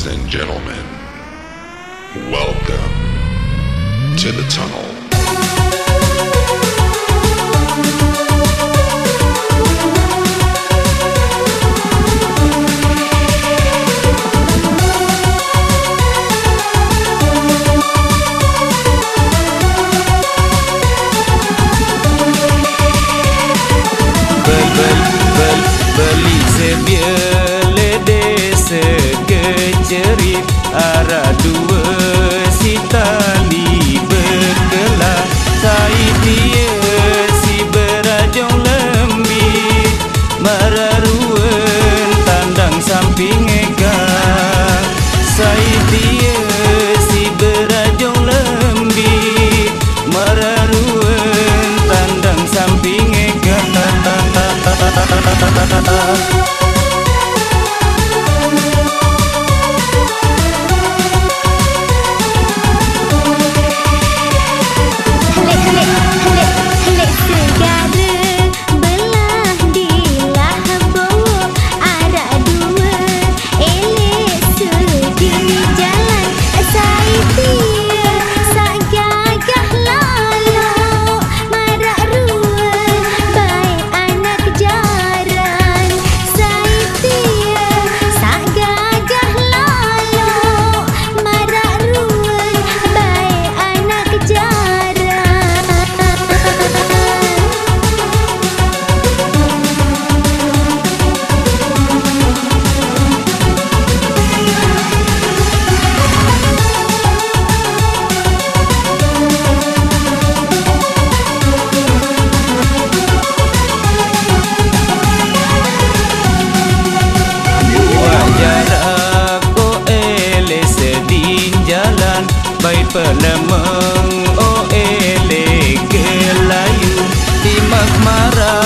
Ladies and gentlemen, welcome to the tunnel. Dua si tali berkelah sai dia si berajong lembit. Mararuan tandang samping eka sai dia si berajong lembit. Mararuan tandang samping eka bay penamang o ele gelai di makmara